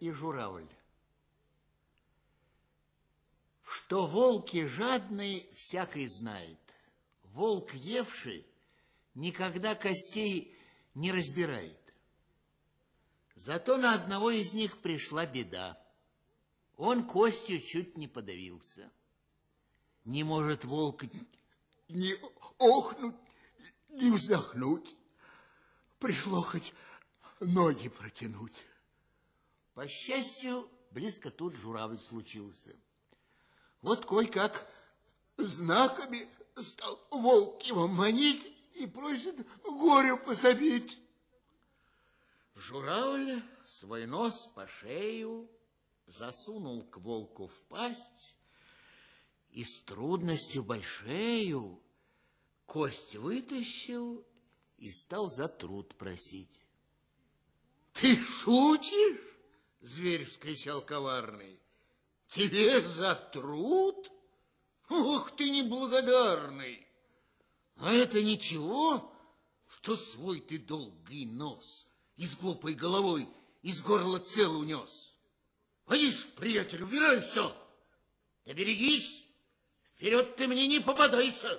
и журавль. Что волки жадные, всякий знает. Волк евший никогда костей не разбирает. Зато на одного из них пришла беда. Он костью чуть не подавился. Не может волк не охнуть, не вздохнуть. Пришло хоть ноги протянуть. По счастью, близко тут журавль случился. Вот кой-как знаками стал волк его манить и просит горю пособить. Журавль свой нос по шею засунул к волку в пасть и с трудностью большею кость вытащил и стал за труд просить. Ты шутишь? Зверь вскричал коварный. Тебе за труд? Ох ты неблагодарный! А это ничего, что свой ты долгий нос и с глупой головой из горла цел унес. Поишь, приятель, убирайся! Да берегись, вперед ты мне не попадайся!